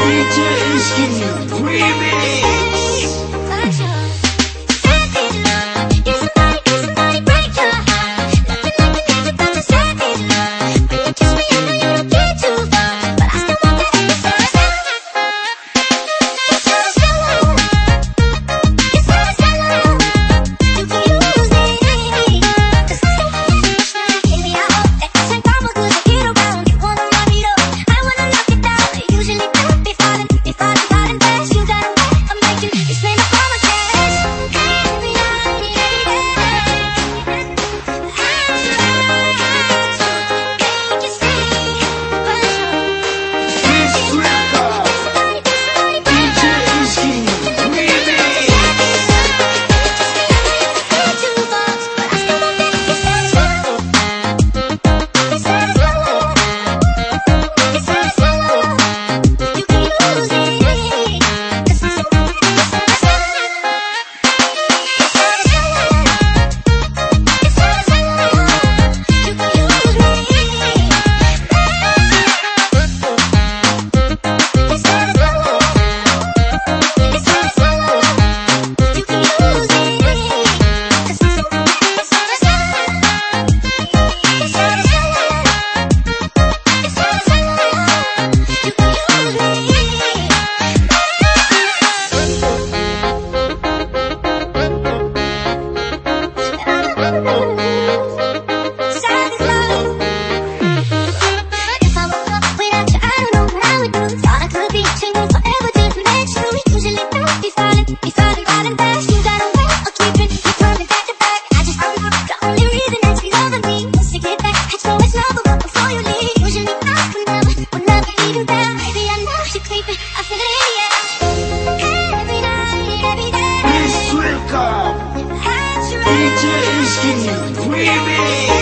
DJ Iski Remix Weeby.